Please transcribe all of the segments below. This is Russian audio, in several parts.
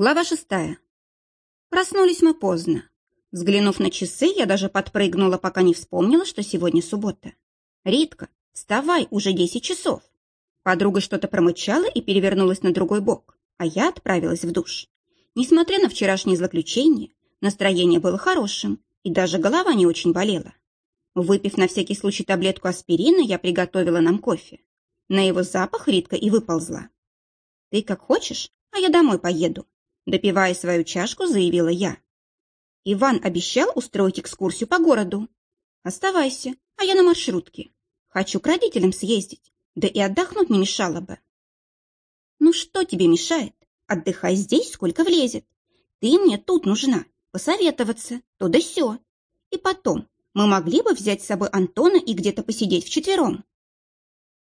Глава шестая. Проснулись мы поздно. Взглянув на часы, я даже подпрыгнула, пока не вспомнила, что сегодня суббота. «Ритка, вставай, уже десять часов!» Подруга что-то промычала и перевернулась на другой бок, а я отправилась в душ. Несмотря на вчерашнее злоключение, настроение было хорошим, и даже голова не очень болела. Выпив на всякий случай таблетку аспирина, я приготовила нам кофе. На его запах Ритка и выползла. «Ты как хочешь, а я домой поеду», Допивая свою чашку, заявила я. Иван обещал устроить экскурсию по городу. Оставайся, а я на маршрутке. Хочу к родителям съездить, да и отдохнуть не мешало бы. Ну что тебе мешает? Отдыхай здесь, сколько влезет. Ты мне тут нужна, посоветоваться, то да сё. И потом, мы могли бы взять с собой Антона и где-то посидеть вчетвером.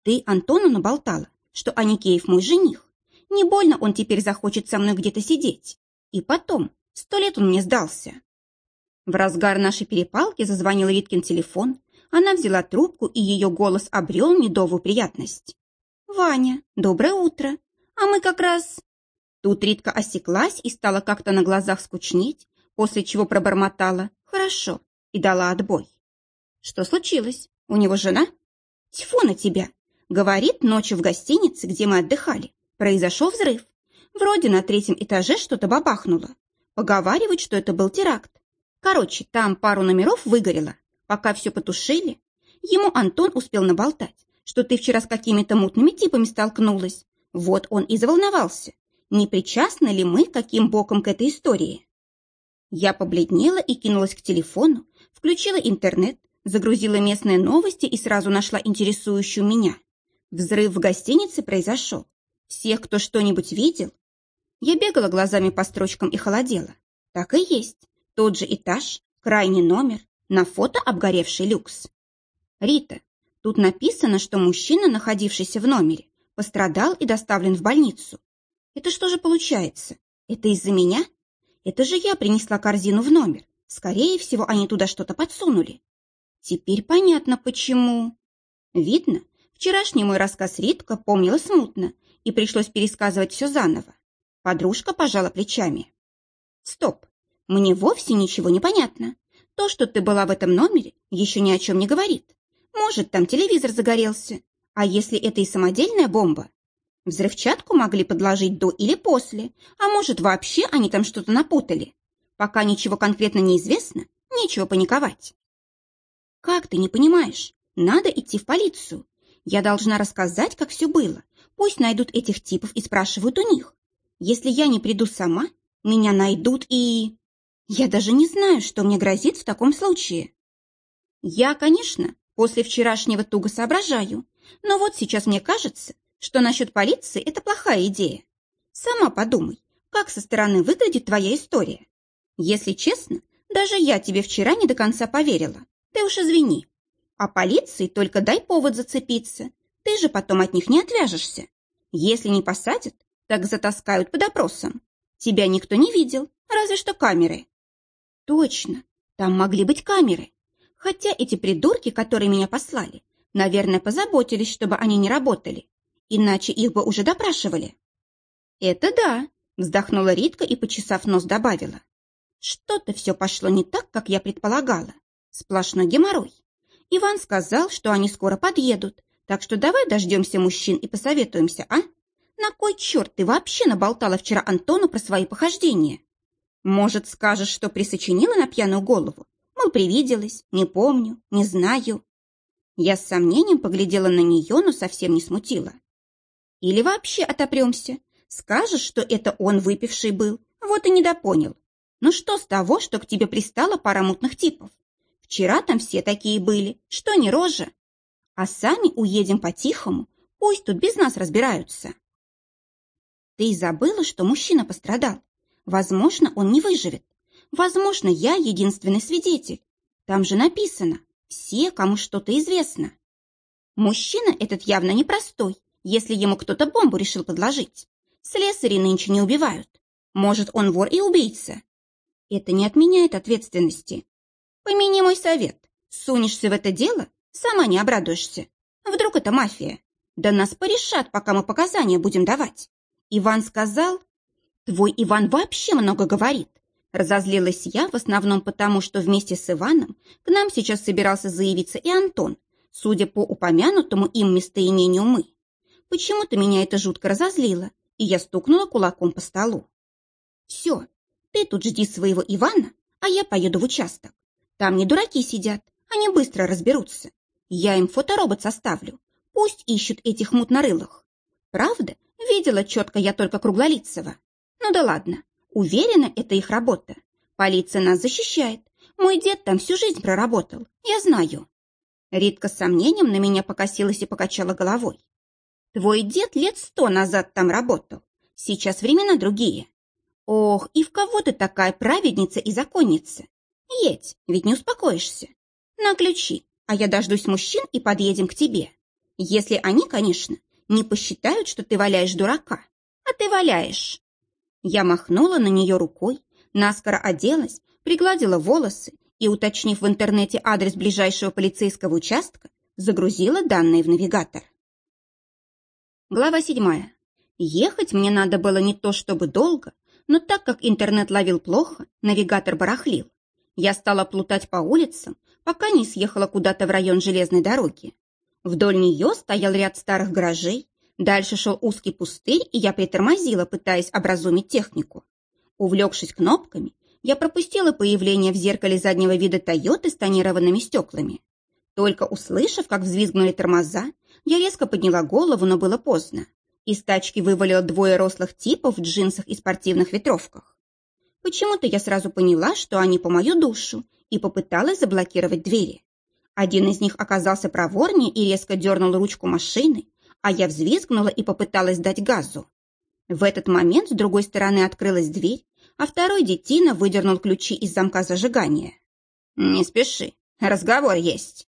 Ты Антону наболтала, что Аникеев мой жених. Не больно он теперь захочет со мной где-то сидеть. И потом, сто лет он мне сдался. В разгар нашей перепалки зазвонил Риткин телефон. Она взяла трубку, и ее голос обрел медовую приятность. «Ваня, доброе утро. А мы как раз...» Тут Ритка осеклась и стала как-то на глазах скучнеть, после чего пробормотала «хорошо» и дала отбой. «Что случилось? У него жена?» «Тьфу на тебя!» Говорит, ночью в гостинице, где мы отдыхали, Произошел взрыв. Вроде на третьем этаже что-то бабахнуло. Поговаривают, что это был теракт. Короче, там пару номеров выгорело. Пока все потушили, ему Антон успел наболтать, что ты вчера с какими-то мутными типами столкнулась. Вот он и заволновался. Не причастны ли мы каким боком к этой истории? Я побледнела и кинулась к телефону, включила интернет, загрузила местные новости и сразу нашла интересующую меня. Взрыв в гостинице произошел. Всех, кто что-нибудь видел? Я бегала глазами по строчкам и холодела. Так и есть. Тот же этаж, крайний номер, на фото обгоревший люкс. Рита, тут написано, что мужчина, находившийся в номере, пострадал и доставлен в больницу. Это что же получается? Это из-за меня? Это же я принесла корзину в номер. Скорее всего, они туда что-то подсунули. Теперь понятно, почему. Видно, вчерашний мой рассказ Ритка помнила смутно и пришлось пересказывать все заново. Подружка пожала плечами. «Стоп, мне вовсе ничего не понятно. То, что ты была в этом номере, еще ни о чем не говорит. Может, там телевизор загорелся. А если это и самодельная бомба? Взрывчатку могли подложить до или после, а может, вообще они там что-то напутали. Пока ничего конкретно не известно, нечего паниковать. Как ты не понимаешь? Надо идти в полицию. Я должна рассказать, как все было, Пусть найдут этих типов и спрашивают у них. Если я не приду сама, меня найдут и... Я даже не знаю, что мне грозит в таком случае. Я, конечно, после вчерашнего туго соображаю, но вот сейчас мне кажется, что насчет полиции это плохая идея. Сама подумай, как со стороны выглядит твоя история. Если честно, даже я тебе вчера не до конца поверила. Ты уж извини. А полиции только дай повод зацепиться, ты же потом от них не отвяжешься. Если не посадят, так затаскают под опросом. Тебя никто не видел, разве что камеры. Точно, там могли быть камеры. Хотя эти придурки, которые меня послали, наверное, позаботились, чтобы они не работали. Иначе их бы уже допрашивали. Это да, вздохнула Ритка и, почесав нос, добавила. Что-то все пошло не так, как я предполагала. Сплошной геморрой. Иван сказал, что они скоро подъедут, так что давай дождемся мужчин и посоветуемся, а? На кой черт ты вообще наболтала вчера Антону про свои похождения? Может, скажешь, что присочинила на пьяную голову? Мол, привиделась, не помню, не знаю. Я с сомнением поглядела на нее, но совсем не смутила. Или вообще отопремся. Скажешь, что это он выпивший был, вот и недопонял. Ну что с того, что к тебе пристала пара мутных типов? Вчера там все такие были, что не рожа а сами уедем по-тихому, пусть тут без нас разбираются. Ты забыла, что мужчина пострадал. Возможно, он не выживет. Возможно, я единственный свидетель. Там же написано «все, кому что-то известно». Мужчина этот явно непростой, если ему кто-то бомбу решил подложить. Слесари нынче не убивают. Может, он вор и убийца. Это не отменяет ответственности. Помяни мой совет. Сунешься в это дело, Сама не обрадуешься. Вдруг это мафия? Да нас порешат, пока мы показания будем давать. Иван сказал... Твой Иван вообще много говорит. Разозлилась я в основном потому, что вместе с Иваном к нам сейчас собирался заявиться и Антон, судя по упомянутому им местоимению «мы». Почему-то меня это жутко разозлило, и я стукнула кулаком по столу. «Все, ты тут жди своего Ивана, а я поеду в участок. Там не дураки сидят, они быстро разберутся. Я им фоторобот составлю, пусть ищут этих мутнорылых. Правда, видела четко я только Круглолицева. Ну да ладно, уверена, это их работа. Полиция нас защищает. Мой дед там всю жизнь проработал, я знаю. Ритка с сомнением на меня покосилась и покачала головой. Твой дед лет сто назад там работал. Сейчас времена другие. Ох, и в кого ты такая праведница и законница? Едь, ведь не успокоишься. На ключи, а я дождусь мужчин и подъедем к тебе. Если они, конечно, не посчитают, что ты валяешь дурака. А ты валяешь. Я махнула на нее рукой, наскоро оделась, пригладила волосы и, уточнив в интернете адрес ближайшего полицейского участка, загрузила данные в навигатор. Глава седьмая. Ехать мне надо было не то чтобы долго, но так как интернет ловил плохо, навигатор барахлил. Я стала плутать по улицам, пока не съехала куда-то в район железной дороги. Вдоль нее стоял ряд старых гаражей, дальше шел узкий пустырь, и я притормозила, пытаясь образумить технику. Увлекшись кнопками, я пропустила появление в зеркале заднего вида Тойоты с тонированными стеклами. Только услышав, как взвизгнули тормоза, я резко подняла голову, но было поздно. Из тачки вывалило двое рослых типов в джинсах и спортивных ветровках. Почему-то я сразу поняла, что они по мою душу, и попыталась заблокировать двери. Один из них оказался проворнее и резко дернул ручку машины, а я взвизгнула и попыталась дать газу. В этот момент с другой стороны открылась дверь, а второй детина выдернул ключи из замка зажигания. «Не спеши, разговор есть».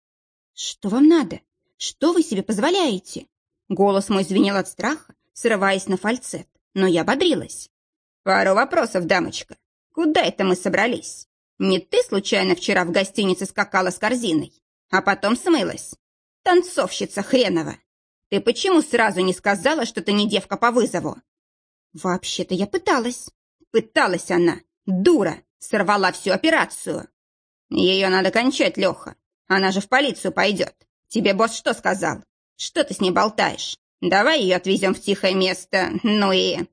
«Что вам надо? Что вы себе позволяете?» Голос мой звенел от страха, срываясь на фальцет, но я бодрилась. «Пару вопросов, дамочка. Куда это мы собрались? Не ты случайно вчера в гостинице скакала с корзиной, а потом смылась? Танцовщица хренова! Ты почему сразу не сказала, что ты не девка по вызову?» «Вообще-то я пыталась». «Пыталась она, дура, сорвала всю операцию». «Ее надо кончать, Леха. Она же в полицию пойдет. Тебе босс что сказал? Что ты с ней болтаешь? Давай ее отвезем в тихое место, ну и...»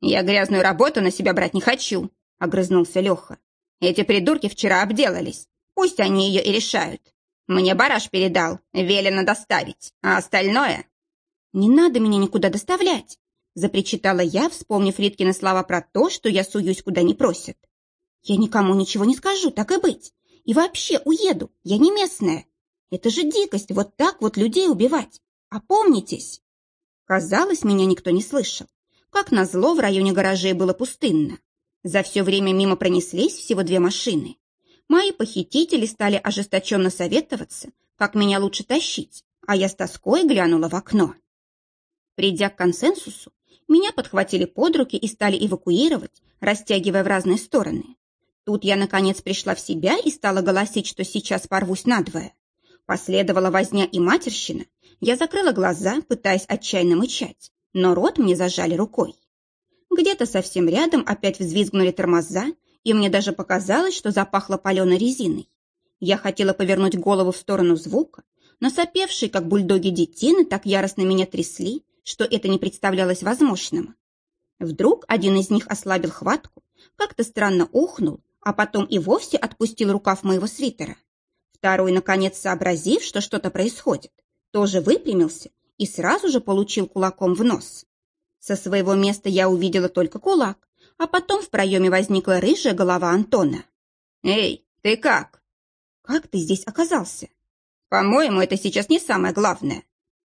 «Я грязную работу на себя брать не хочу», — огрызнулся Леха. «Эти придурки вчера обделались. Пусть они ее и решают. Мне бараш передал, велено доставить, а остальное...» «Не надо меня никуда доставлять», — запричитала я, вспомнив Риткины слова про то, что я суюсь куда не просят. «Я никому ничего не скажу, так и быть. И вообще уеду, я не местная. Это же дикость, вот так вот людей убивать. Опомнитесь!» Казалось, меня никто не слышал. Как назло, в районе гаражей было пустынно. За все время мимо пронеслись всего две машины. Мои похитители стали ожесточенно советоваться, как меня лучше тащить, а я с тоской глянула в окно. Придя к консенсусу, меня подхватили под руки и стали эвакуировать, растягивая в разные стороны. Тут я, наконец, пришла в себя и стала голосить, что сейчас порвусь надвое. Последовала возня и матерщина. Я закрыла глаза, пытаясь отчаянно мычать, но рот мне зажали рукой. Где-то совсем рядом опять взвизгнули тормоза, и мне даже показалось, что запахло паленой резиной. Я хотела повернуть голову в сторону звука, но сопевшие, как бульдоги детины, так яростно меня трясли, что это не представлялось возможным. Вдруг один из них ослабил хватку, как-то странно ухнул, а потом и вовсе отпустил рукав моего свитера. Второй, наконец, сообразив, что что-то происходит, тоже выпрямился и сразу же получил кулаком в нос. Со своего места я увидела только кулак, а потом в проеме возникла рыжая голова Антона. «Эй, ты как?» «Как ты здесь оказался?» «По-моему, это сейчас не самое главное.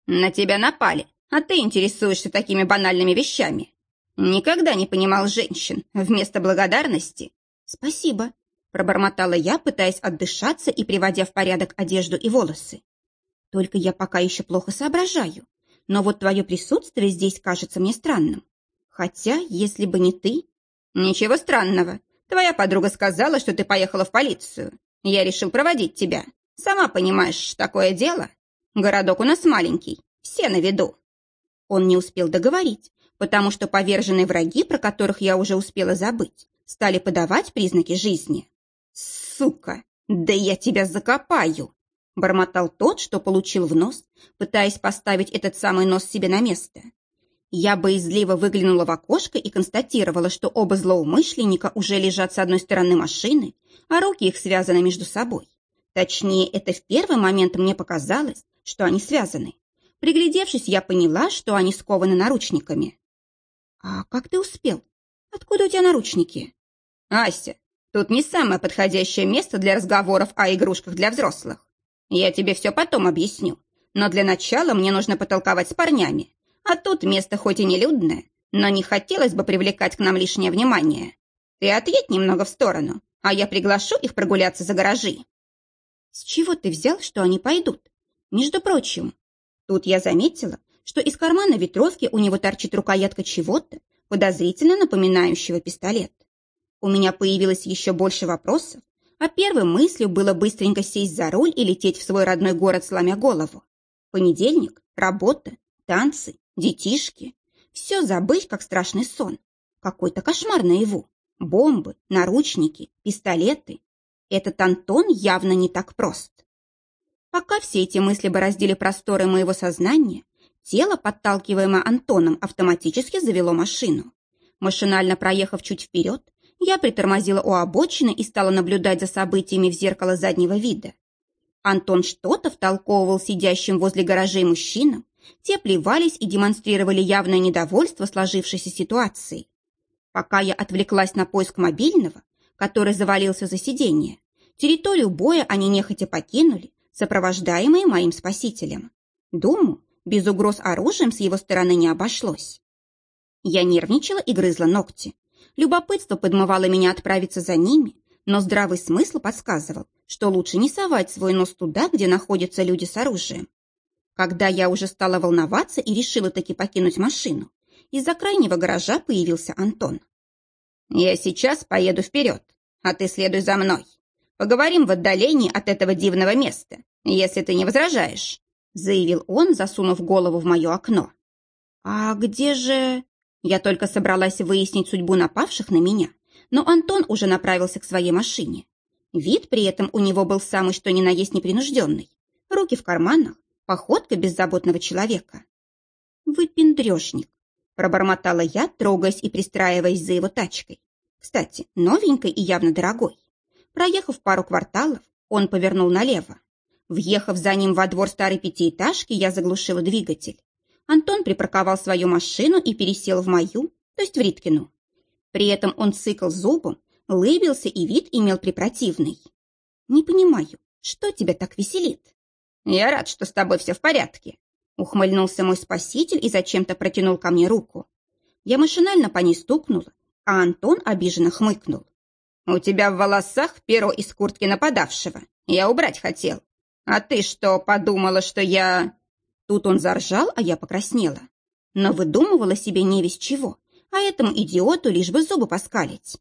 На тебя напали, а ты интересуешься такими банальными вещами. Никогда не понимал женщин. Вместо благодарности...» «Спасибо», Пробормотала я, пытаясь отдышаться и приводя в порядок одежду и волосы. Только я пока еще плохо соображаю. Но вот твое присутствие здесь кажется мне странным. Хотя, если бы не ты... Ничего странного. Твоя подруга сказала, что ты поехала в полицию. Я решил проводить тебя. Сама понимаешь, такое дело. Городок у нас маленький, все на виду. Он не успел договорить, потому что поверженные враги, про которых я уже успела забыть, стали подавать признаки жизни. «Сука! Да я тебя закопаю!» Бормотал тот, что получил в нос, пытаясь поставить этот самый нос себе на место. Я боязливо выглянула в окошко и констатировала, что оба злоумышленника уже лежат с одной стороны машины, а руки их связаны между собой. Точнее, это в первый момент мне показалось, что они связаны. Приглядевшись, я поняла, что они скованы наручниками. «А как ты успел? Откуда у тебя наручники?» «Ася, тут не самое подходящее место для разговоров о игрушках для взрослых. Я тебе все потом объясню, но для начала мне нужно потолковать с парнями. А тут место хоть и нелюдное, но не хотелось бы привлекать к нам лишнее внимание. Ты отъедь немного в сторону, а я приглашу их прогуляться за гаражи». «С чего ты взял, что они пойдут? Между прочим, тут я заметила, что из кармана ветровки у него торчит рукоятка чего-то, подозрительно напоминающего пистолет. У меня появилось еще больше вопросов, а первой мыслью было быстренько сесть за руль и лететь в свой родной город, сломя голову. Понедельник, работа, танцы, детишки. Все забыть, как страшный сон. Какой-то кошмар наяву. Бомбы, наручники, пистолеты. Этот Антон явно не так прост. Пока все эти мысли бороздили просторы моего сознания, тело, подталкиваемое Антоном, автоматически завело машину. Машинально проехав чуть вперед, я притормозила у обочины и стала наблюдать за событиями в зеркало заднего вида. Антон что-то втолковывал сидящим возле гаражей мужчинам, те плевались и демонстрировали явное недовольство сложившейся ситуацией. Пока я отвлеклась на поиск мобильного, который завалился за сиденье, территорию боя они нехотя покинули, сопровождаемые моим спасителем. Думаю, без угроз оружием с его стороны не обошлось. Я нервничала и грызла ногти. Любопытство подмывало меня отправиться за ними, но здравый смысл подсказывал, что лучше не совать свой нос туда, где находятся люди с оружием. Когда я уже стала волноваться и решила таки покинуть машину, из-за крайнего гаража появился Антон. «Я сейчас поеду вперед, а ты следуй за мной. Поговорим в отдалении от этого дивного места, если ты не возражаешь», заявил он, засунув голову в мое окно. «А где же...» Я только собралась выяснить судьбу напавших на меня, но Антон уже направился к своей машине. Вид при этом у него был самый что ни на есть непринужденный. Руки в карманах, походка беззаботного человека. «Вы пендрежник», — пробормотала я, трогаясь и пристраиваясь за его тачкой. Кстати, новенькой и явно дорогой. Проехав пару кварталов, он повернул налево. Въехав за ним во двор старой пятиэтажки, я заглушила двигатель. Антон припарковал свою машину и пересел в мою, то есть в Риткину. При этом он цикл зубом, лыбился и вид имел препротивный. «Не понимаю, что тебя так веселит?» «Я рад, что с тобой все в порядке», — ухмыльнулся мой спаситель и зачем-то протянул ко мне руку. Я машинально по ней стукнула, а Антон обиженно хмыкнул. «У тебя в волосах перо из куртки нападавшего. Я убрать хотел. А ты что, подумала, что я...» Тут он заржал, а я покраснела. Но выдумывала себе не весь чего, а этому идиоту лишь бы зубы поскалить.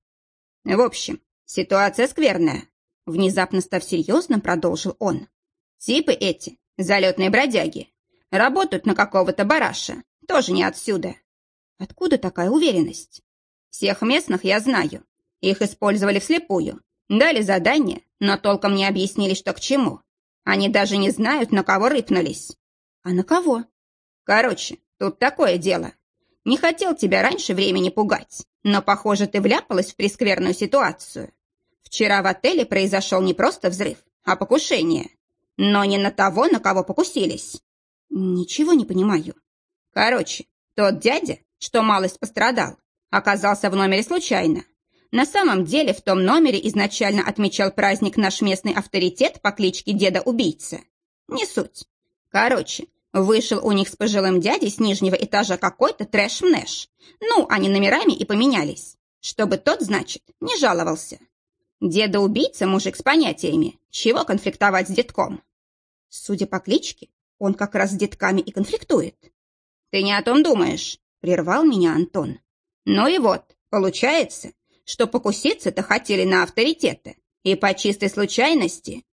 В общем, ситуация скверная. Внезапно став серьезным, продолжил он. Типы эти, залетные бродяги, работают на какого-то бараша, тоже не отсюда. Откуда такая уверенность? Всех местных я знаю. Их использовали вслепую. Дали задание, но толком не объяснили, что к чему. Они даже не знают, на кого рыпнулись. А на кого? Короче, тут такое дело. Не хотел тебя раньше времени пугать, но, похоже, ты вляпалась в прескверную ситуацию. Вчера в отеле произошел не просто взрыв, а покушение. Но не на того, на кого покусились. Ничего не понимаю. Короче, тот дядя, что малость пострадал, оказался в номере случайно. На самом деле в том номере изначально отмечал праздник наш местный авторитет по кличке Деда-убийца. Не суть. Короче, вышел у них с пожилым дядей с нижнего этажа какой-то трэш-мнеш. Ну, они номерами и поменялись. Чтобы тот, значит, не жаловался. Деда-убийца мужик с понятиями. Чего конфликтовать с детком? Судя по кличке, он как раз с детками и конфликтует. Ты не о том думаешь, прервал меня Антон. Ну и вот, получается, что покуситься-то хотели на авторитеты. И по чистой случайности...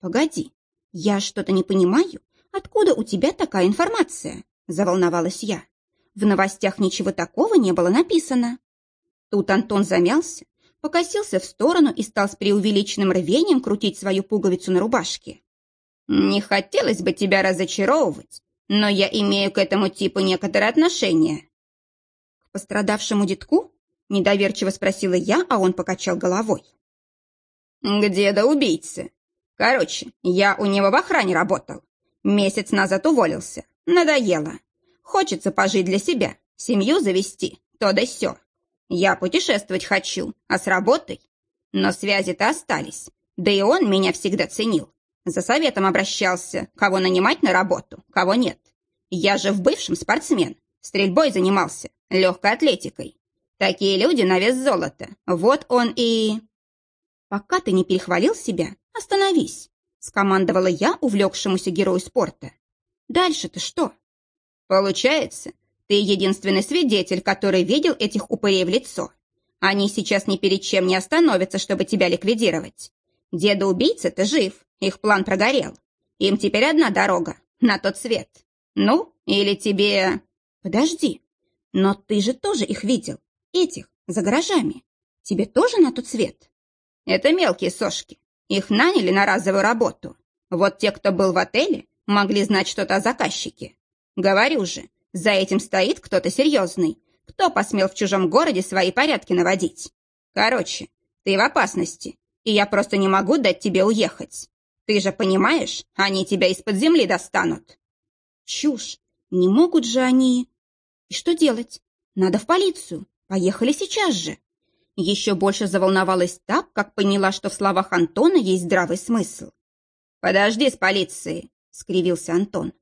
Погоди, я что-то не понимаю Откуда у тебя такая информация?» – заволновалась я. В новостях ничего такого не было написано. Тут Антон замялся, покосился в сторону и стал с преувеличенным рвением крутить свою пуговицу на рубашке. «Не хотелось бы тебя разочаровывать, но я имею к этому типу некоторое отношение». «К пострадавшему детку?» – недоверчиво спросила я, а он покачал головой. «К деда-убийце. Короче, я у него в охране работал. Месяц назад уволился. Надоело. Хочется пожить для себя, семью завести, то да сё. Я путешествовать хочу, а с работой? Но связи-то остались. Да и он меня всегда ценил. За советом обращался, кого нанимать на работу, кого нет. Я же в бывшем спортсмен. Стрельбой занимался, легкой атлетикой. Такие люди на вес золота. Вот он и... Пока ты не перехвалил себя, остановись, скомандовала я увлекшемуся герою спорта. Дальше-то что? Получается, ты единственный свидетель, который видел этих упырей в лицо. Они сейчас ни перед чем не остановятся, чтобы тебя ликвидировать. Деда-убийца-то жив, их план прогорел. Им теперь одна дорога, на тот свет. Ну, или тебе... Подожди, но ты же тоже их видел, этих, за гаражами. Тебе тоже на тот свет? Это мелкие сошки. Их наняли на разовую работу. Вот те, кто был в отеле, могли знать что-то о заказчике. Говорю же, за этим стоит кто-то серьезный. Кто посмел в чужом городе свои порядки наводить? Короче, ты в опасности, и я просто не могу дать тебе уехать. Ты же понимаешь, они тебя из-под земли достанут. Чушь. Не могут же они... И что делать? Надо в полицию. Поехали сейчас же. Еще больше заволновалась так, как поняла, что в словах Антона есть здравый смысл. «Подожди с полицией», — скривился Антон.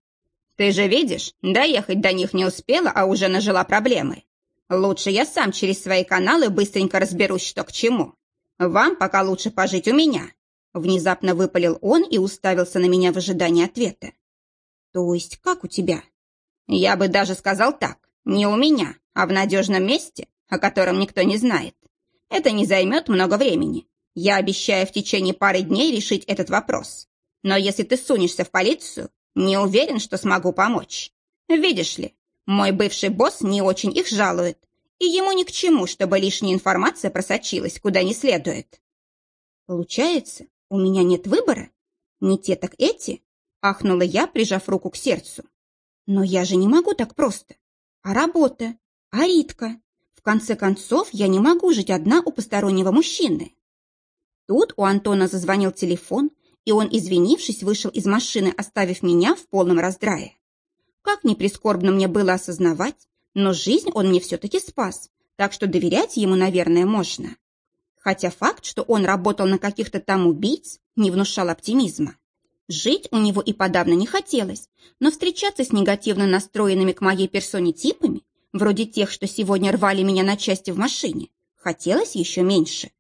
Ты же видишь, доехать до них не успела, а уже нажила проблемы. Лучше я сам через свои каналы быстренько разберусь, что к чему. Вам пока лучше пожить у меня». Внезапно выпалил он и уставился на меня в ожидании ответа. «То есть как у тебя?» «Я бы даже сказал так. Не у меня, а в надежном месте, о котором никто не знает. Это не займет много времени. Я обещаю в течение пары дней решить этот вопрос. Но если ты сунешься в полицию, не уверен, что смогу помочь. Видишь ли, мой бывший босс не очень их жалует, и ему ни к чему, чтобы лишняя информация просочилась куда не следует. Получается, у меня нет выбора? Не те, так эти? Ахнула я, прижав руку к сердцу. Но я же не могу так просто. А работа? А Ритка? Конце концов, я не могу жить одна у постороннего мужчины. Тут у Антона зазвонил телефон, и он, извинившись, вышел из машины, оставив меня в полном раздрае. Как ни прискорбно мне было осознавать, но жизнь он мне все-таки спас, так что доверять ему, наверное, можно. Хотя факт, что он работал на каких-то там убийц, не внушал оптимизма. Жить у него и подавно не хотелось, но встречаться с негативно настроенными к моей персоне типами, вроде тех, что сегодня рвали меня на части в машине, хотелось еще меньше.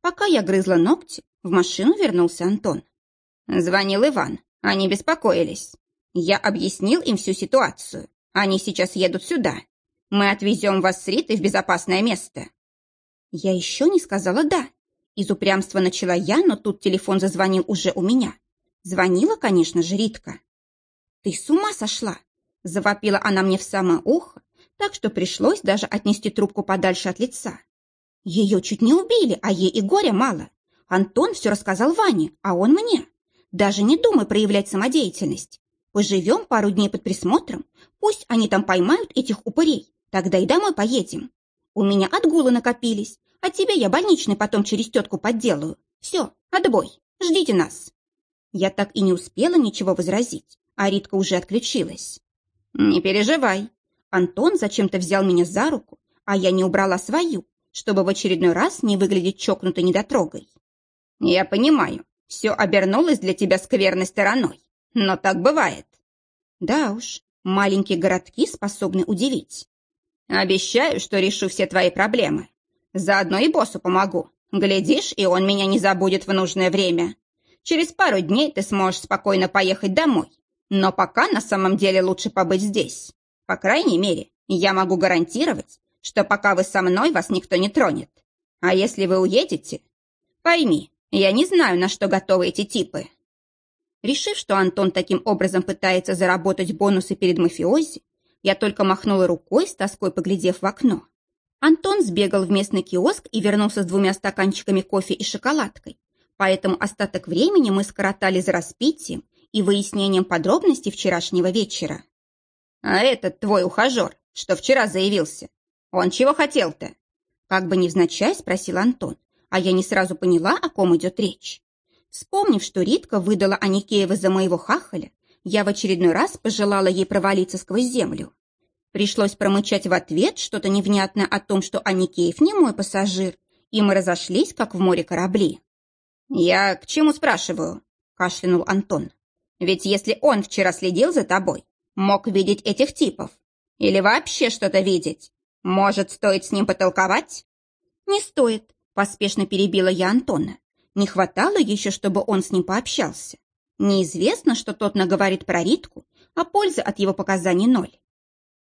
Пока я грызла ногти, в машину вернулся Антон. Звонил Иван. Они беспокоились. Я объяснил им всю ситуацию. Они сейчас едут сюда. Мы отвезем вас с Ритой в безопасное место. Я еще не сказала «да». Из упрямства начала я, но тут телефон зазвонил уже у меня. Звонила, конечно же, Ритка. «Ты с ума сошла!» Завопила она мне в самое ухо, так что пришлось даже отнести трубку подальше от лица. Ее чуть не убили, а ей и горя мало. Антон все рассказал Ване, а он мне. Даже не думай проявлять самодеятельность. Поживем пару дней под присмотром, пусть они там поймают этих упырей, тогда и домой поедем. У меня отгулы накопились, а тебе я больничный потом через тетку подделаю. Все, отбой, ждите нас. Я так и не успела ничего возразить, а Ритка уже отключилась. Не переживай. Антон зачем-то взял меня за руку, а я не убрала свою, чтобы в очередной раз не выглядеть чокнутой недотрогой. «Я понимаю, все обернулось для тебя скверной стороной, но так бывает». «Да уж, маленькие городки способны удивить». «Обещаю, что решу все твои проблемы. Заодно и боссу помогу. Глядишь, и он меня не забудет в нужное время. Через пару дней ты сможешь спокойно поехать домой. Но пока на самом деле лучше побыть здесь. По крайней мере, я могу гарантировать, что пока вы со мной, вас никто не тронет. А если вы уедете, пойми, я не знаю, на что готовы эти типы». Решив, что Антон таким образом пытается заработать бонусы перед мафиози, Я только махнула рукой, с тоской поглядев в окно. Антон сбегал в местный киоск и вернулся с двумя стаканчиками кофе и шоколадкой. Поэтому остаток времени мы скоротали за распитием и выяснением подробностей вчерашнего вечера. «А этот твой ухажер, что вчера заявился, он чего хотел-то?» Как бы невзначай спросил Антон, а я не сразу поняла, о ком идет речь. Вспомнив, что Ритка выдала Аникеева за моего хахаля, я в очередной раз пожелала ей провалиться сквозь землю. Пришлось промычать в ответ что-то невнятное о том, что Аникеев не мой пассажир, и мы разошлись, как в море корабли. «Я к чему спрашиваю?» – кашлянул Антон. «Ведь если он вчера следил за тобой, мог видеть этих типов. Или вообще что-то видеть. Может, стоит с ним потолковать?» «Не стоит», – поспешно перебила я Антона. Не хватало еще, чтобы он с ним пообщался. Неизвестно, что тот наговорит про Ритку, а пользы от его показаний ноль.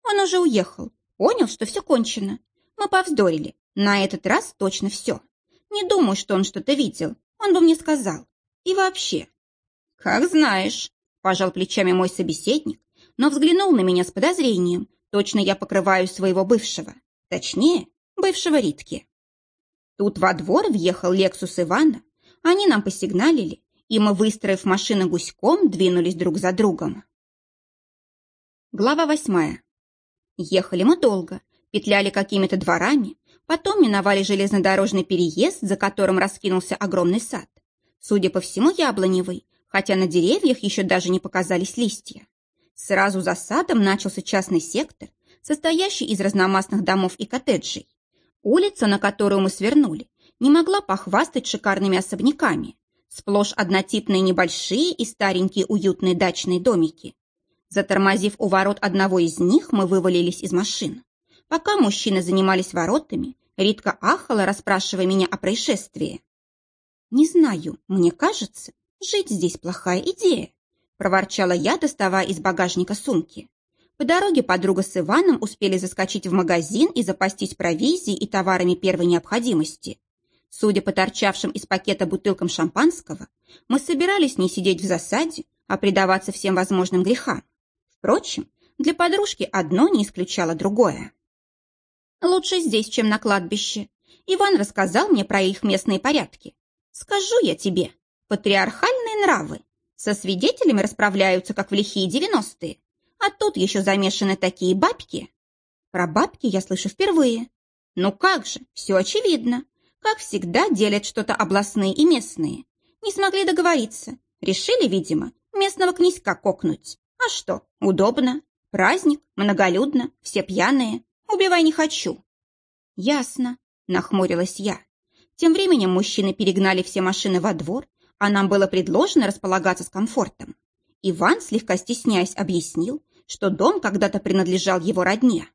Он уже уехал, понял, что все кончено. Мы повздорили. На этот раз точно все. Не думаю, что он что-то видел. Он бы мне сказал. И вообще. Как знаешь, пожал плечами мой собеседник, но взглянул на меня с подозрением. Точно я покрываю своего бывшего. Точнее, бывшего Ритки. Тут во двор въехал Лексус Ивана. Они нам посигналили, и мы, выстроив машины гуськом, двинулись друг за другом. Глава восьмая. Ехали мы долго, петляли какими-то дворами, потом миновали железнодорожный переезд, за которым раскинулся огромный сад. Судя по всему, яблоневый, хотя на деревьях еще даже не показались листья. Сразу за садом начался частный сектор, состоящий из разномастных домов и коттеджей. Улица, на которую мы свернули, не могла похвастать шикарными особняками. Сплошь однотипные небольшие и старенькие уютные дачные домики. Затормозив у ворот одного из них, мы вывалились из машин. Пока мужчины занимались воротами, Ритка ахала, расспрашивая меня о происшествии. «Не знаю, мне кажется, жить здесь плохая идея», проворчала я, доставая из багажника сумки. По дороге подруга с Иваном успели заскочить в магазин и запастись провизией и товарами первой необходимости. Судя по торчавшим из пакета бутылкам шампанского, мы собирались не сидеть в засаде, а предаваться всем возможным грехам. Впрочем, для подружки одно не исключало другое. Лучше здесь, чем на кладбище. Иван рассказал мне про их местные порядки. Скажу я тебе, патриархальные нравы. Со свидетелями расправляются, как в лихие девяностые. А тут еще замешаны такие бабки. Про бабки я слышу впервые. Ну как же, все очевидно. Как всегда, делят что-то областные и местные. Не смогли договориться. Решили, видимо, местного князька кокнуть. А что, удобно. Праздник, многолюдно, все пьяные. Убивай не хочу. Ясно, нахмурилась я. Тем временем мужчины перегнали все машины во двор, а нам было предложено располагаться с комфортом. Иван, слегка стесняясь, объяснил, что дом когда-то принадлежал его родне.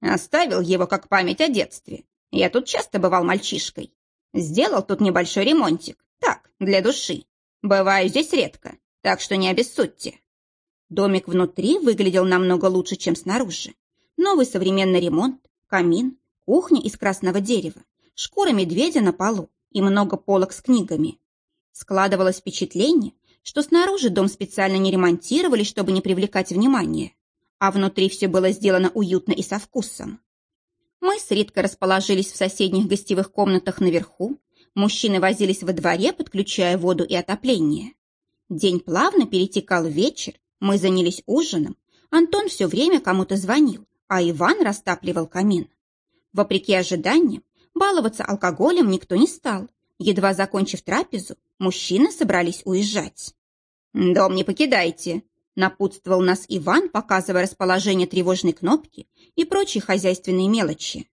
Оставил его как память о детстве, я тут часто бывал мальчишкой. Сделал тут небольшой ремонтик. Так, для души. Бываю здесь редко, так что не обессудьте. Домик внутри выглядел намного лучше, чем снаружи. Новый современный ремонт, камин, кухня из красного дерева, шкура медведя на полу и много полок с книгами. Складывалось впечатление, что снаружи дом специально не ремонтировали, чтобы не привлекать внимания, а внутри все было сделано уютно и со вкусом. Мы с Риткой расположились в соседних гостевых комнатах наверху. Мужчины возились во дворе, подключая воду и отопление. День плавно перетекал в вечер, мы занялись ужином. Антон все время кому-то звонил, а Иван растапливал камин. Вопреки ожиданиям, баловаться алкоголем никто не стал. Едва закончив трапезу, мужчины собрались уезжать. «Дом не покидайте», Напутствовал нас Иван, показывая расположение тревожной кнопки и прочие хозяйственные мелочи.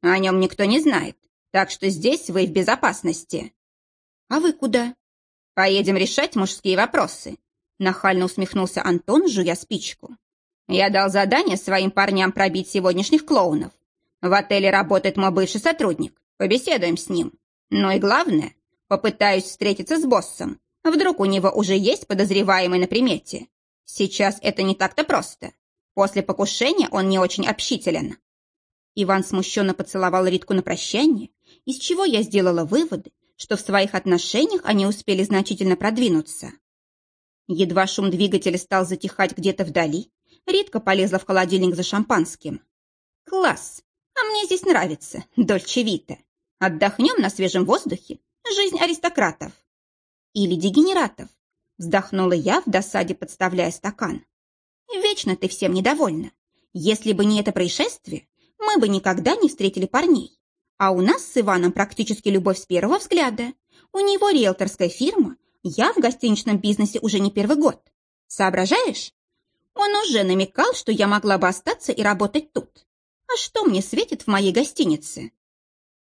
О нем никто не знает, так что здесь вы в безопасности. А вы куда? Поедем решать мужские вопросы. Нахально усмехнулся Антон, жуя спичку. Я дал задание своим парням пробить сегодняшних клоунов. В отеле работает мой бывший сотрудник. Побеседуем с ним. Ну и главное, попытаюсь встретиться с боссом. Вдруг у него уже есть подозреваемый на примете. Сейчас это не так-то просто. После покушения он не очень общителен. Иван смущенно поцеловал Ритку на прощание, из чего я сделала выводы, что в своих отношениях они успели значительно продвинуться. Едва шум двигателя стал затихать где-то вдали, Ритка полезла в холодильник за шампанским. «Класс! А мне здесь нравится, Дольче Вита. Отдохнем на свежем воздухе. Жизнь аристократов. Или дегенератов. Вздохнула я в досаде, подставляя стакан. Вечно ты всем недовольна. Если бы не это происшествие, мы бы никогда не встретили парней. А у нас с Иваном практически любовь с первого взгляда. У него риэлторская фирма, я в гостиничном бизнесе уже не первый год. Соображаешь? Он уже намекал, что я могла бы остаться и работать тут. А что мне светит в моей гостинице?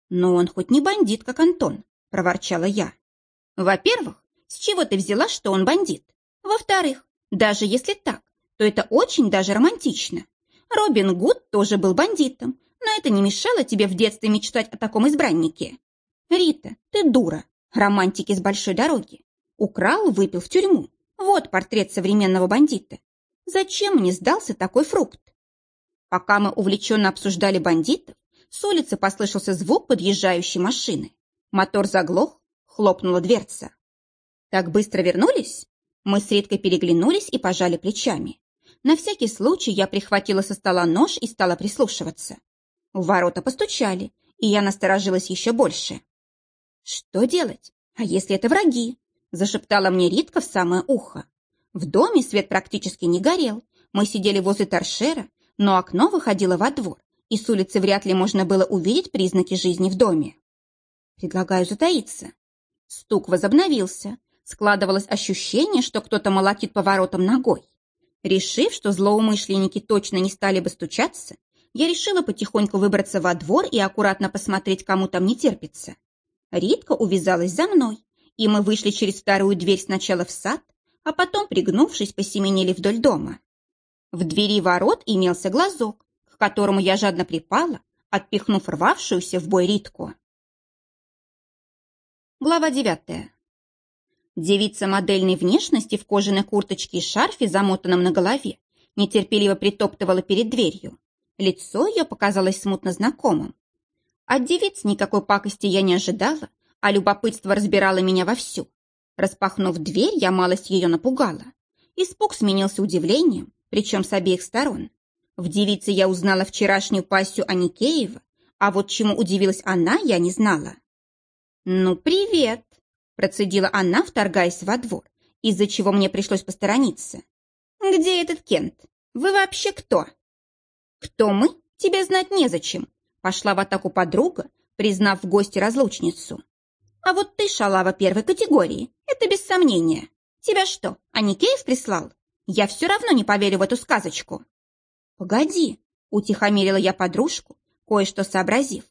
Но он хоть не бандит, как Антон, проворчала я. Во-первых, с чего ты взяла, что он бандит? Во-вторых, даже если так, то это очень даже романтично. Робин Гуд тоже был бандитом, но это не мешало тебе в детстве мечтать о таком избраннике. Рита, ты дура. Романтики с большой дороги. Украл, выпил в тюрьму. Вот портрет современного бандита. Зачем мне сдался такой фрукт? Пока мы увлеченно обсуждали бандитов, с улицы послышался звук подъезжающей машины. Мотор заглох, хлопнула дверца. Так быстро вернулись? Мы с Риткой переглянулись и пожали плечами. На всякий случай я прихватила со стола нож и стала прислушиваться. В ворота постучали, и я насторожилась еще больше. «Что делать? А если это враги?» – зашептала мне Ритка в самое ухо. В доме свет практически не горел. Мы сидели возле торшера, но окно выходило во двор, и с улицы вряд ли можно было увидеть признаки жизни в доме. Предлагаю затаиться. Стук возобновился, Складывалось ощущение, что кто-то молотит по воротам ногой. Решив, что злоумышленники точно не стали бы стучаться, я решила потихоньку выбраться во двор и аккуратно посмотреть, кому там не терпится. Ритка увязалась за мной, и мы вышли через вторую дверь сначала в сад, а потом, пригнувшись, посеменили вдоль дома. В двери ворот имелся глазок, которому я жадно припала, отпихнув рвавшуюся в бой Ритку. Глава девятая. Девица модельной внешности в кожаной курточке и шарфе, замотанном на голове, нетерпеливо притоптывала перед дверью. Лицо ее показалось смутно знакомым. От девиц никакой пакости я не ожидала, а любопытство разбирало меня вовсю. Распахнув дверь, я малость ее напугала. Испуг сменился удивлением, причем с обеих сторон. В девице я узнала вчерашнюю пассию Аникеева, а вот чему удивилась она, я не знала. «Ну, привет!» Процедила она, вторгаясь во двор, из-за чего мне пришлось посторониться. «Где этот Кент? Вы вообще кто?» «Кто мы? Тебе знать незачем», — пошла в атаку подруга, признав в гости разлучницу. «А вот ты шалава первой категории, это без сомнения. Тебя что, Аникеев прислал? Я все равно не поверю в эту сказочку». «Погоди», — утихомирила я подружку, кое-что сообразив.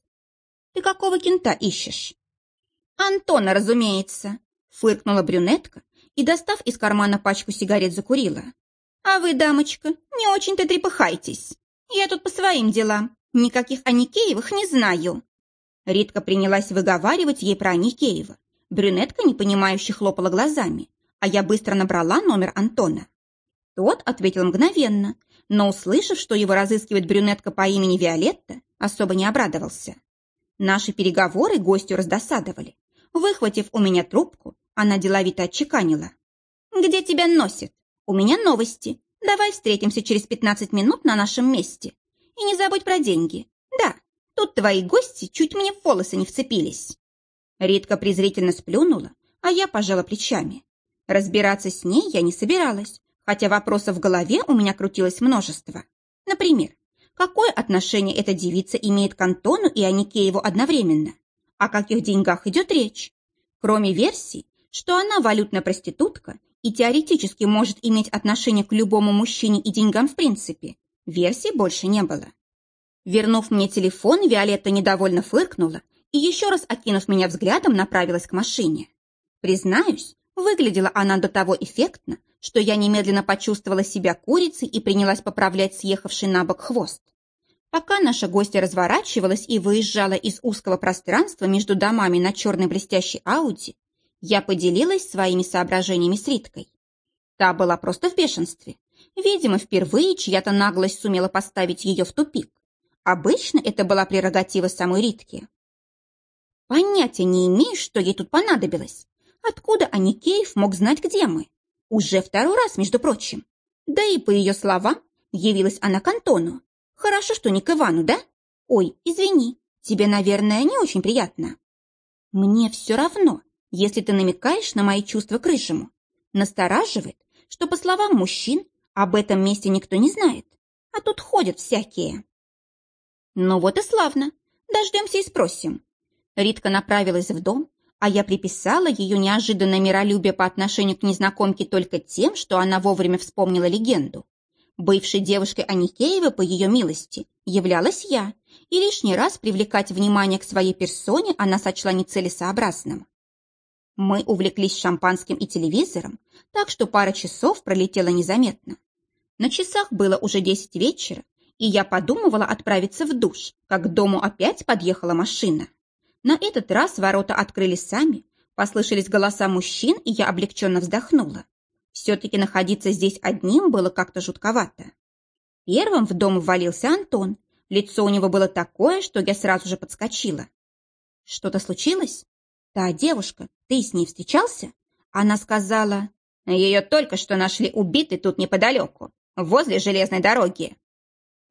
«Ты какого кента ищешь?» «Антона, разумеется!» — фыркнула брюнетка и, достав из кармана пачку сигарет, закурила. «А вы, дамочка, не очень-то трепыхайтесь. Я тут по своим делам. Никаких Аникеевых не знаю». Ритка принялась выговаривать ей про Аникеева. Брюнетка, непонимающе, хлопала глазами, а я быстро набрала номер Антона. Тот ответил мгновенно, но, услышав, что его разыскивает брюнетка по имени Виолетта, особо не обрадовался. Наши переговоры гостю раздосадовали. Выхватив у меня трубку, она деловито отчеканила. «Где тебя носит? У меня новости. Давай встретимся через 15 минут на нашем месте. И не забудь про деньги. Да, тут твои гости чуть мне в волосы не вцепились». Ритка презрительно сплюнула, а я пожала плечами. Разбираться с ней я не собиралась, хотя вопросов в голове у меня крутилось множество. Например, какое отношение эта девица имеет к Антону и Аникееву одновременно? О каких деньгах идет речь? Кроме версии, что она валютная проститутка и теоретически может иметь отношение к любому мужчине и деньгам в принципе, версий больше не было. Вернув мне телефон, Виолетта недовольно фыркнула и еще раз окинув меня взглядом, направилась к машине. Признаюсь, выглядела она до того эффектно, что я немедленно почувствовала себя курицей и принялась поправлять съехавший на бок хвост. Пока наша гостья разворачивалась и выезжала из узкого пространства между домами на черной блестящей Ауди, я поделилась своими соображениями с Риткой. Та была просто в бешенстве. Видимо, впервые чья-то наглость сумела поставить ее в тупик. Обычно это была прерогатива самой Ритки. Понятия не имею, что ей тут понадобилось. Откуда Аникеев мог знать, где мы? Уже второй раз, между прочим. Да и, по ее словам, Явилась она к Антону. Хорошо, что не к Ивану, да? Ой, извини, тебе, наверное, не очень приятно. Мне все равно, если ты намекаешь на мои чувства к рыжему. Настораживает, что, по словам мужчин, об этом месте никто не знает, а тут ходят всякие. Ну вот и славно. Дождемся и спросим. Ритка направилась в дом, а я приписала ее неожиданное миролюбие по отношению к незнакомке только тем, что она вовремя вспомнила легенду. Бывшей девушкой Аникеева, по ее милости, являлась я, и лишний раз привлекать внимание к своей персоне она сочла нецелесообразным. Мы увлеклись шампанским и телевизором, так что пара часов пролетела незаметно. На часах было уже десять вечера, и я подумывала отправиться в душ, как к дому опять подъехала машина. На этот раз ворота открылись сами, послышались голоса мужчин, и я облегченно вздохнула. Все-таки находиться здесь одним было как-то жутковато. Первым в дом ввалился Антон. Лицо у него было такое, что я сразу же подскочила. «Что-то случилось? Та девушка, ты с ней встречался?» Она сказала... «Ее только что нашли убитой тут неподалеку, возле железной дороги».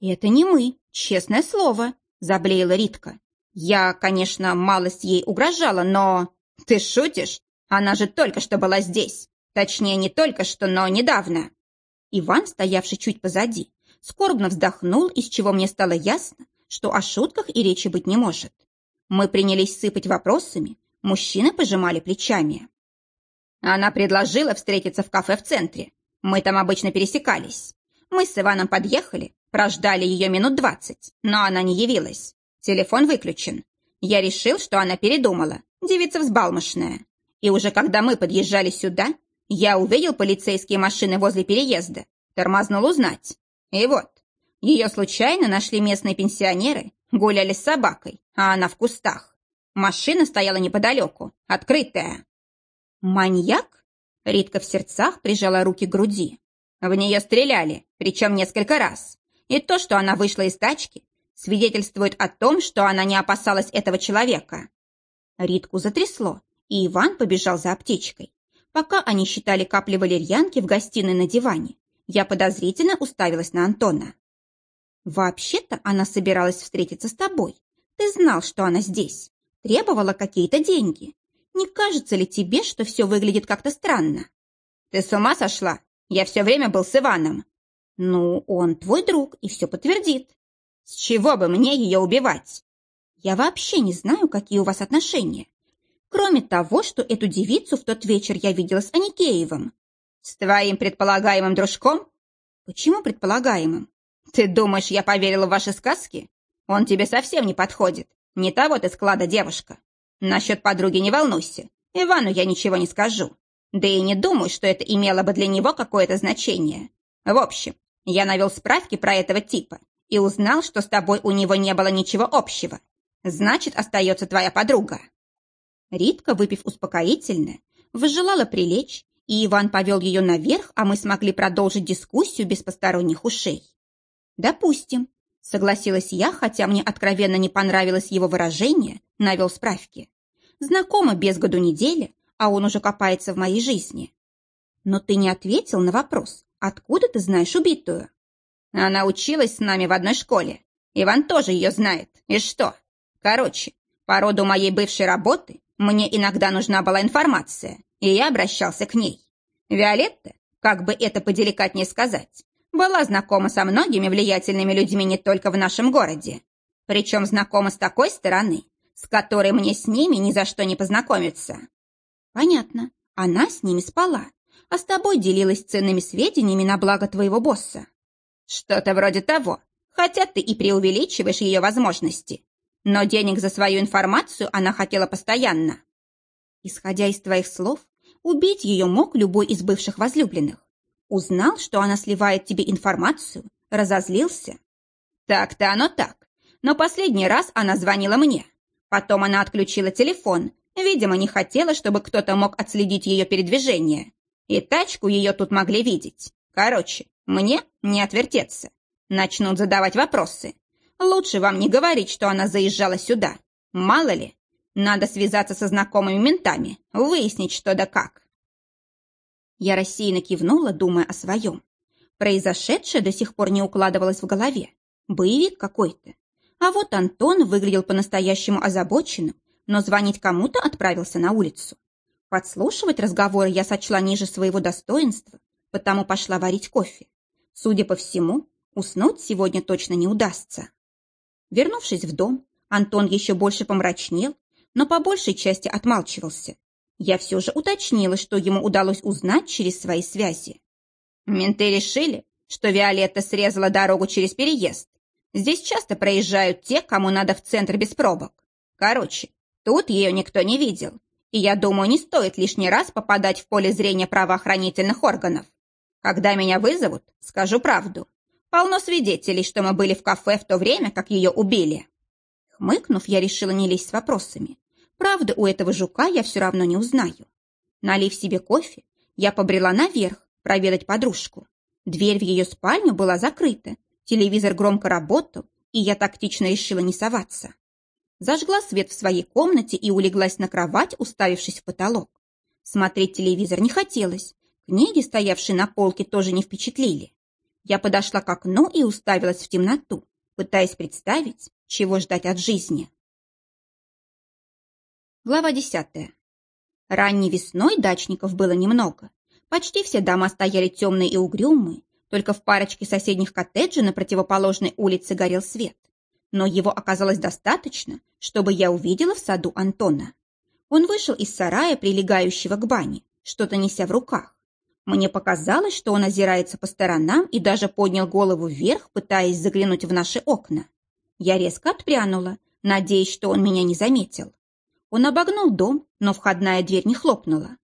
«Это не мы, честное слово», — заблеяла Ритка. «Я, конечно, малость ей угрожала, но...» «Ты шутишь? Она же только что была здесь. Точнее, не только что, но недавно». Иван, стоявший чуть позади, скорбно вздохнул, из чего мне стало ясно, что о шутках и речи быть не может. Мы принялись сыпать вопросами, мужчины пожимали плечами. Она предложила встретиться в кафе в центре. Мы там обычно пересекались. Мы с Иваном подъехали, прождали ее минут двадцать, но она не явилась. Телефон выключен. Я решил, что она передумала, девица взбалмошная. И уже когда мы подъезжали сюда, я увидел полицейские машины возле переезда, тормознул узнать. И вот, ее случайно нашли местные пенсионеры, гуляли с собакой, а она в кустах. Машина стояла неподалеку, открытая. «Маньяк?» Ритка в сердцах прижала руки к груди. В нее стреляли, причем несколько раз. И то, что она вышла из тачки, свидетельствует о том, что она не опасалась этого человека. Ритку затрясло, и Иван побежал за аптечкой. Пока они считали капли валерьянки в гостиной на диване, я подозрительно уставилась на Антона. «Вообще-то она собиралась встретиться с тобой. Ты знал, что она здесь. Требовала какие-то деньги. Не кажется ли тебе, что все выглядит как-то странно?» «Ты с ума сошла? Я все время был с Иваном». «Ну, он твой друг и все подтвердит». С чего бы мне ее убивать? Я вообще не знаю, какие у вас отношения. Кроме того, что эту девицу в тот вечер я видела с Аникеевым. С твоим предполагаемым дружком? Почему предполагаемым? Ты думаешь, я поверила в ваши сказки? Он тебе совсем не подходит. Не того ты склада девушка. Насчет подруги не волнуйся. Ивану я ничего не скажу. Да и не думаю, что это имело бы для него какое-то значение. В общем, я навел справки про этого типа и узнал, что с тобой у него не было ничего общего. Значит, остается твоя подруга». Ритка, выпив успокоительное, выжелала прилечь, и Иван повел ее наверх, а мы смогли продолжить дискуссию без посторонних ушей. «Допустим», — согласилась я, хотя мне откровенно не понравилось его выражение, навел справки. «Знакома без году недели, а он уже копается в моей жизни». «Но ты не ответил на вопрос, откуда ты знаешь убитую?» Она училась с нами в одной школе. Иван тоже ее знает. И что? Короче, по роду моей бывшей работы мне иногда нужна была информация, и я обращался к ней. Виолетта, как бы это поделикатнее сказать, была знакома со многими влиятельными людьми не только в нашем городе. Причем знакома с такой стороны, с которой мне с ними ни за что не познакомиться. Понятно, она с ними спала, а с тобой делилась ценными сведениями на благо твоего босса. Что-то вроде того, хотя ты и преувеличиваешь ее возможности. Но денег за свою информацию она хотела постоянно. Исходя из твоих слов, убить ее мог любой из бывших возлюбленных. Узнал, что она сливает тебе информацию, разозлился. Так-то оно так. Но последний раз она звонила мне. Потом она отключила телефон. Видимо, не хотела, чтобы кто-то мог отследить ее передвижение. И тачку ее тут могли видеть. Короче, мне не отвертеться. Начнут задавать вопросы. Лучше вам не говорить, что она заезжала сюда. Мало ли, надо связаться со знакомыми ментами, выяснить, что да как. Я рассеянно кивнула, думая о своем. Произошедшее до сих пор не укладывалось в голове. Боевик какой-то. А вот Антон выглядел по-настоящему озабоченным, но звонить кому-то отправился на улицу. Подслушивать разговоры я сочла ниже своего достоинства, потому пошла варить кофе. Судя по всему, уснуть сегодня точно не удастся. Вернувшись в дом, Антон еще больше помрачнел, но по большей части отмалчивался. Я все же уточнила, что ему удалось узнать через свои связи. Менты решили, что Виолетта срезала дорогу через переезд. Здесь часто проезжают те, кому надо в центр без пробок. Короче, тут ее никто не видел. И я думаю, не стоит лишний раз попадать в поле зрения правоохранительных органов. Когда меня вызовут, скажу правду. Полно свидетелей, что мы были в кафе в то время, как ее убили. Хмыкнув, я решила не лезть с вопросами. Правда, у этого жука я все равно не узнаю. Налив себе кофе, я побрела наверх проведать подружку. Дверь в ее спальню была закрыта, телевизор громко работал, и я тактично решила не соваться. Зажгла свет в своей комнате и улеглась на кровать, уставившись в потолок. Смотреть телевизор не хотелось, книги, стоявшие на полке, тоже не впечатлили. Я подошла к окну и уставилась в темноту, пытаясь представить, чего ждать от жизни. Глава десятая. Ранней весной дачников было немного. Почти все дома стояли темные и угрюмые, только в парочке соседних коттеджей на противоположной улице горел свет. Но его оказалось достаточно, чтобы я увидела в саду Антона. Он вышел из сарая, прилегающего к бане, что-то неся в руках. Мне показалось, что он озирается по сторонам и даже поднял голову вверх, пытаясь заглянуть в наши окна. Я резко отпрянула, надеясь, что он меня не заметил. Он обогнул дом, но входная дверь не хлопнула.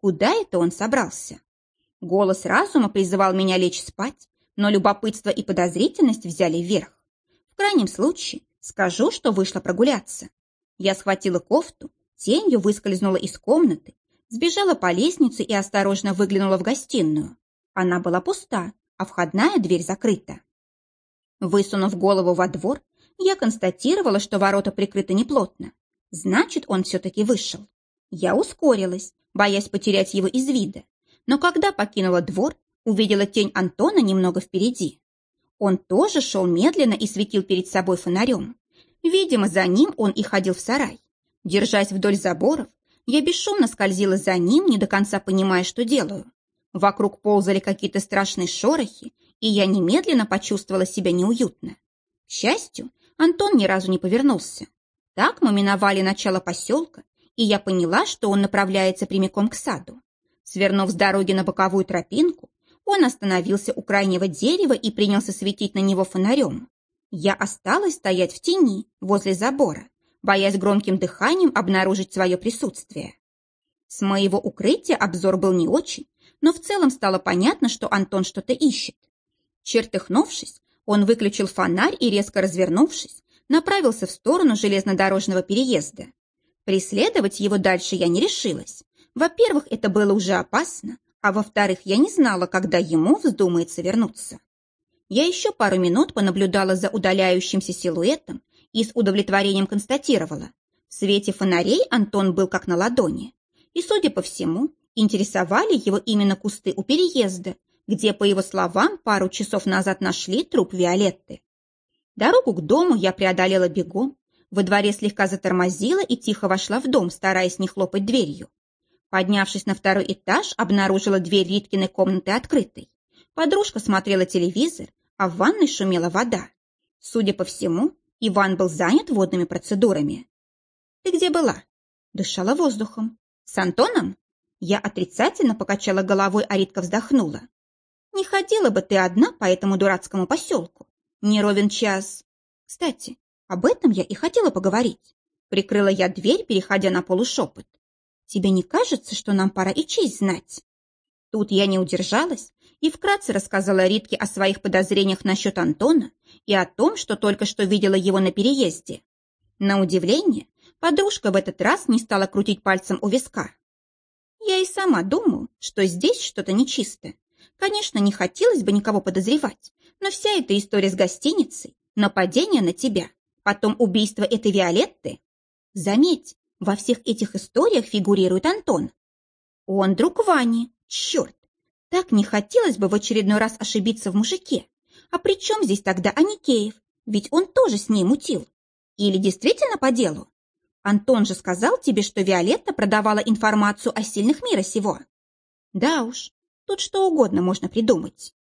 Куда это он собрался? Голос разума призывал меня лечь спать, но любопытство и подозрительность взяли вверх. В крайнем случае скажу, что вышла прогуляться. Я схватила кофту, тенью выскользнула из комнаты, сбежала по лестнице и осторожно выглянула в гостиную. Она была пуста, а входная дверь закрыта. Высунув голову во двор, я констатировала, что ворота прикрыты неплотно. Значит, он все-таки вышел. Я ускорилась, боясь потерять его из вида. Но когда покинула двор, увидела тень Антона немного впереди. Он тоже шел медленно и светил перед собой фонарем. Видимо, за ним он и ходил в сарай. Держась вдоль заборов, я бесшумно скользила за ним, не до конца понимая, что делаю. Вокруг ползали какие-то страшные шорохи, и я немедленно почувствовала себя неуютно. К счастью, Антон ни разу не повернулся. Так мы миновали начало поселка, и я поняла, что он направляется прямиком к саду. Свернув с дороги на боковую тропинку, он остановился у крайнего дерева и принялся светить на него фонарем. Я осталась стоять в тени, возле забора, боясь громким дыханием обнаружить свое присутствие. С моего укрытия обзор был не очень, но в целом стало понятно, что Антон что-то ищет. Чертыхнувшись, он выключил фонарь и, резко развернувшись, направился в сторону железнодорожного переезда. Преследовать его дальше я не решилась. Во-первых, это было уже опасно, а во-вторых, я не знала, когда ему вздумается вернуться. Я еще пару минут понаблюдала за удаляющимся силуэтом и с удовлетворением констатировала. В свете фонарей Антон был как на ладони. И, судя по всему, интересовали его именно кусты у переезда, где, по его словам, пару часов назад нашли труп Виолетты. Дорогу к дому я преодолела бегом, во дворе слегка затормозила и тихо вошла в дом, стараясь не хлопать дверью. Поднявшись на второй этаж, обнаружила дверь Риткиной комнаты открытой. Подружка смотрела телевизор, а в ванной шумела вода. Судя по всему, Иван был занят водными процедурами. «Ты где была?» Дышала воздухом. «С Антоном?» Я отрицательно покачала головой, а Ритка вздохнула. «Не ходила бы ты одна по этому дурацкому поселку. Не ровен час. Кстати, об этом я и хотела поговорить. Прикрыла я дверь, переходя на полушепот. Тебе не кажется, что нам пора и честь знать? Тут я не удержалась и вкратце рассказала Ритке о своих подозрениях насчет Антона и о том, что только что видела его на переезде. На удивление, подружка в этот раз не стала крутить пальцем у виска. Я и сама думаю, что здесь что-то нечисто. Конечно, не хотелось бы никого подозревать, но вся эта история с гостиницей, нападение на тебя, Потом убийство этой Виолетты. Заметь, во всех этих историях фигурирует Антон. Он друг Вани. Черт! Так не хотелось бы в очередной раз ошибиться в мужике. А при чем здесь тогда Аникеев? Ведь он тоже с ней мутил. Или действительно по делу? Антон же сказал тебе, что Виолетта продавала информацию о сильных мира сего. Да уж, тут что угодно можно придумать.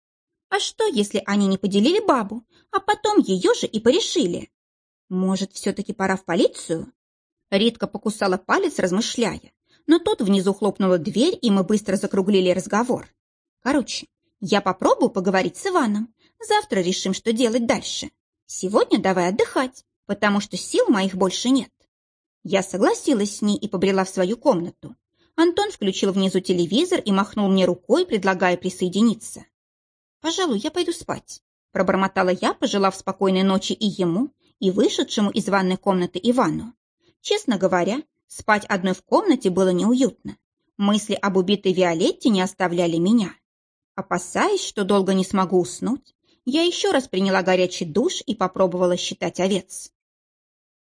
А что, если они не поделили бабу, а потом ее же и порешили? Может, все-таки пора в полицию? Ритка покусала палец, размышляя. Но тут внизу хлопнула дверь, и мы быстро закруглили разговор. Короче, я попробую поговорить с Иваном. Завтра решим, что делать дальше. Сегодня давай отдыхать, потому что сил моих больше нет. Я согласилась с ней и побрела в свою комнату. Антон включил внизу телевизор и махнул мне рукой, предлагая присоединиться. «Пожалуй, я пойду спать», – пробормотала я, пожелав спокойной ночи и ему, и вышедшему из ванной комнаты Ивану. Честно говоря, спать одной в комнате было неуютно. Мысли об убитой Виолетте не оставляли меня. Опасаясь, что долго не смогу уснуть, я еще раз приняла горячий душ и попробовала считать овец.